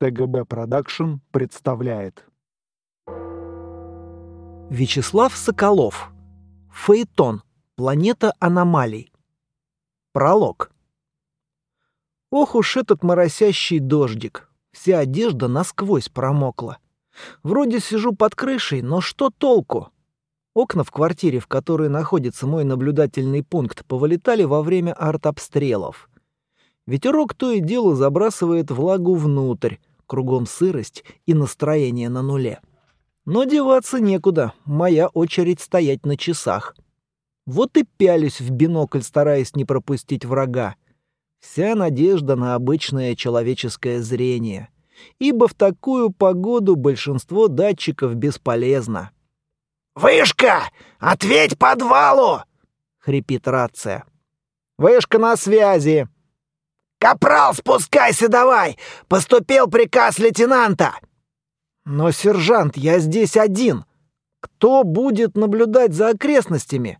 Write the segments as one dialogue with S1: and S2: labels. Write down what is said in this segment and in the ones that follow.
S1: ТГБ Продакшн представляет.
S2: Вячеслав Соколов. Фаэтон. Планета аномалий. Пролог. Ох уж этот моросящий дождик. Вся одежда насквозь промокла. Вроде сижу под крышей, но что толку? Окна в квартире, в которой находится мой наблюдательный пункт, повылетали во время артобстрелов. Ветерок то и дело забрасывает влагу внутрь, кругом сырость и настроение на нуле. Но деваться некуда, моя очередь стоять на часах. Вот и пялюсь в бинокль, стараясь не пропустить врага. Вся надежда на обычное человеческое зрение. Ибо в такую погоду большинство датчиков бесполезно.
S3: «Вышка! Ответь подвалу!» — хрипит рация.
S2: «Вышка на связи!»
S3: «Капрал, спускайся давай! Поступил приказ лейтенанта!»
S2: «Но, сержант, я здесь один. Кто будет наблюдать за окрестностями?»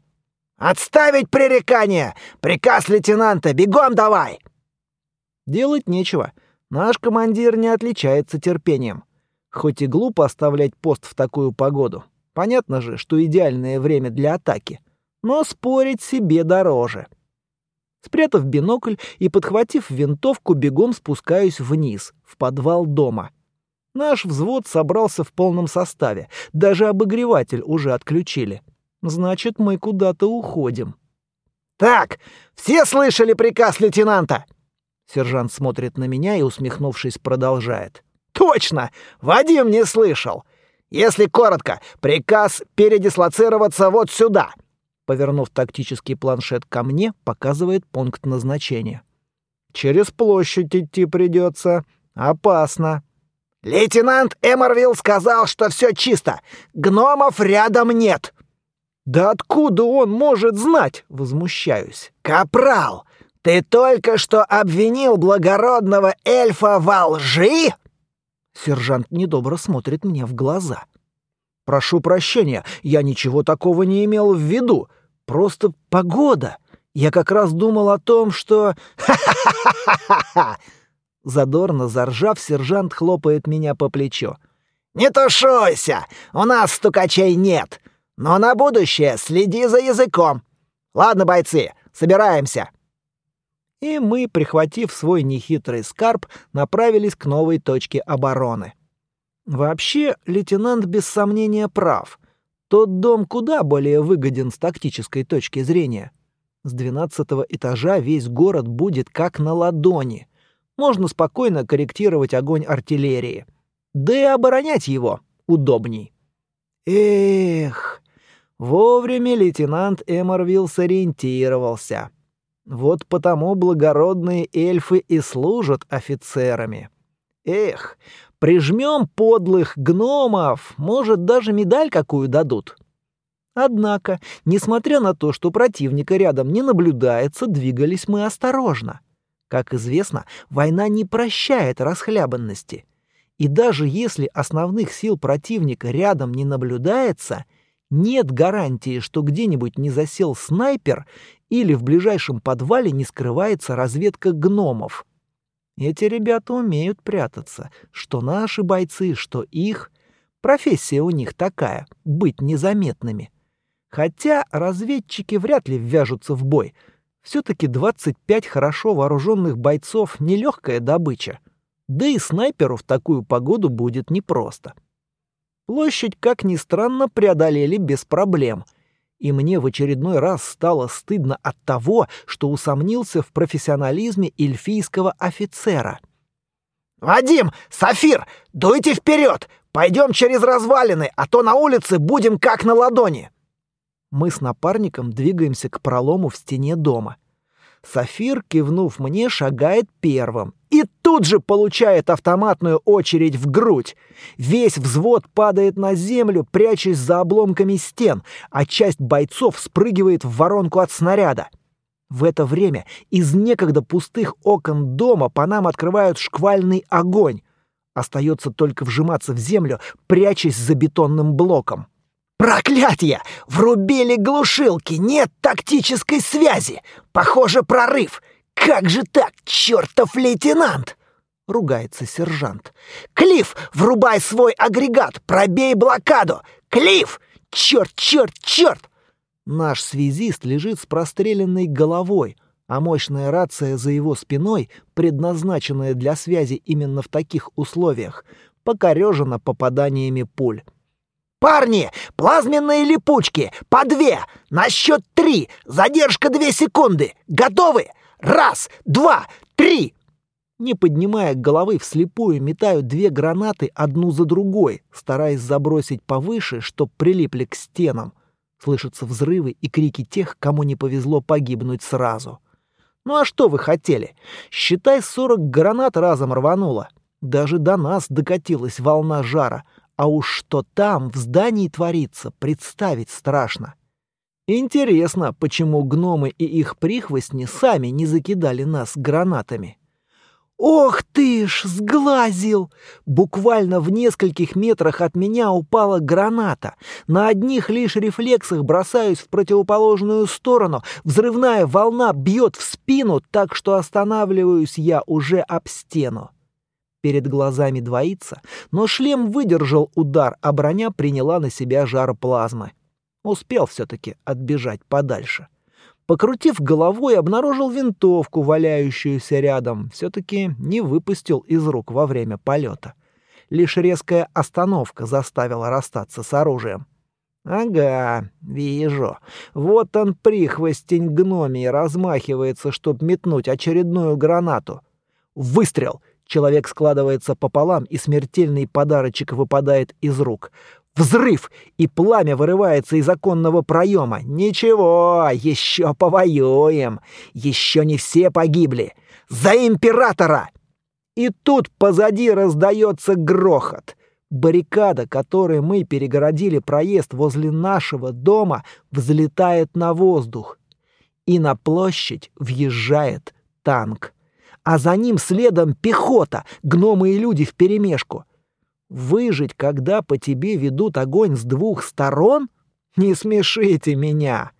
S3: «Отставить пререкание! Приказ лейтенанта! Бегом давай!»
S2: Делать нечего. Наш командир не отличается терпением. Хоть и глупо оставлять пост в такую погоду. Понятно же, что идеальное время для атаки. Но спорить себе дороже. Спрятав бинокль и подхватив винтовку, бегом спускаюсь вниз, в подвал дома. Наш взвод собрался в полном составе. Даже обогреватель уже отключили. Значит, мы куда-то уходим.
S3: «Так, все слышали приказ лейтенанта?»
S2: Сержант смотрит на меня и, усмехнувшись, продолжает.
S3: «Точно! Вадим не слышал! Если коротко, приказ передислоцироваться вот сюда!»
S2: Повернув тактический планшет ко мне, показывает пункт назначения. «Через площадь идти придется. Опасно».
S3: «Лейтенант Эморвилл сказал, что все чисто. Гномов рядом нет».
S2: «Да откуда он может знать?» — возмущаюсь.
S3: «Капрал, ты только что обвинил благородного эльфа во лжи?»
S2: Сержант недобро смотрит мне в глаза. «Прошу прощения, я ничего такого не имел в виду. Просто погода. Я как раз думал о том, что... Ха-ха-ха-ха-ха! Задорно заржав, сержант хлопает меня по плечу.
S3: «Не тушуйся! У нас стукачей нет! Но на будущее следи за языком! Ладно, бойцы, собираемся!»
S2: И мы, прихватив свой нехитрый скарб, направились к новой точке обороны. Вообще, лейтенант без сомнения прав — тот дом куда более выгоден с тактической точки зрения. С двенадцатого этажа весь город будет как на ладони. Можно спокойно корректировать огонь артиллерии. Да и оборонять его удобней. Эх, вовремя лейтенант Эморвилл сориентировался. Вот потому благородные эльфы и служат офицерами. Эх, Прижмем подлых гномов, может, даже медаль какую дадут. Однако, несмотря на то, что противника рядом не наблюдается, двигались мы осторожно. Как известно, война не прощает расхлябанности. И даже если основных сил противника рядом не наблюдается, нет гарантии, что где-нибудь не засел снайпер или в ближайшем подвале не скрывается разведка гномов. Эти ребята умеют прятаться, что наши бойцы, что их. Профессия у них такая — быть незаметными. Хотя разведчики вряд ли ввяжутся в бой. Все-таки 25 хорошо вооруженных бойцов — нелегкая добыча. Да и снайперу в такую погоду будет непросто. Площадь, как ни странно, преодолели без проблем — и мне в очередной раз стало стыдно от того, что усомнился в профессионализме эльфийского офицера.
S3: «Вадим! Сафир! Дуйте вперед! Пойдем через развалины, а то на улице будем как на ладони!»
S2: Мы с напарником двигаемся к пролому в стене дома. Сафир, кивнув мне, шагает первым и тут же получает автоматную очередь в грудь. Весь взвод падает на землю, прячась за обломками стен, а часть бойцов спрыгивает в воронку от снаряда. В это время из некогда пустых окон дома по нам открывают шквальный огонь. Остается только вжиматься в землю, прячась за бетонным блоком.
S3: «Проклятие! Врубили глушилки! Нет тактической связи! Похоже, прорыв! Как же так, чертов лейтенант!»
S2: Ругается сержант.
S3: «Клифф, врубай свой агрегат! Пробей блокаду! Клифф! Черт, черт, черт!»
S2: Наш связист лежит с простреленной головой, а мощная рация за его спиной, предназначенная для связи именно в таких условиях, покорежена попаданиями пуль.
S3: «Парни, плазменные липучки! По две! На счет три! Задержка две секунды! Готовы? Раз, два, три!»
S2: Не поднимая головы, вслепую метаю две гранаты одну за другой, стараясь забросить повыше, чтоб прилипли к стенам. Слышатся взрывы и крики тех, кому не повезло погибнуть сразу. Ну а что вы хотели? Считай, сорок гранат разом рвануло. Даже до нас докатилась волна жара, а уж что там в здании творится, представить страшно. Интересно, почему гномы и их прихвостни сами не закидали нас гранатами. «Ох ты ж, сглазил!» Буквально в нескольких метрах от меня упала граната. На одних лишь рефлексах бросаюсь в противоположную сторону. Взрывная волна бьет в спину, так что останавливаюсь я уже об стену. Перед глазами двоится, но шлем выдержал удар, а броня приняла на себя жар плазмы. Успел все-таки отбежать подальше. — Покрутив головой, обнаружил винтовку, валяющуюся рядом. Все-таки не выпустил из рук во время полета. Лишь резкая остановка заставила расстаться с оружием. «Ага, вижу. Вот он, прихвостень гномий, размахивается, чтоб метнуть очередную гранату. Выстрел! Человек складывается пополам, и смертельный подарочек выпадает из рук. Взрыв! И пламя вырывается из оконного проема. Ничего, еще повоюем. Еще не все погибли. За императора! И тут позади раздается грохот. Баррикада, которой мы перегородили проезд возле нашего дома, взлетает на воздух. И на площадь въезжает танк. А за ним следом пехота, гномы и люди вперемешку. Выжить, когда по тебе ведут огонь с двух сторон? Не смешите меня.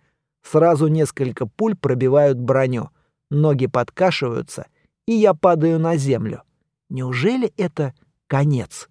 S2: Сразу несколько пуль пробивают броню. Ноги подкашиваются, и я падаю на землю. Неужели это конец?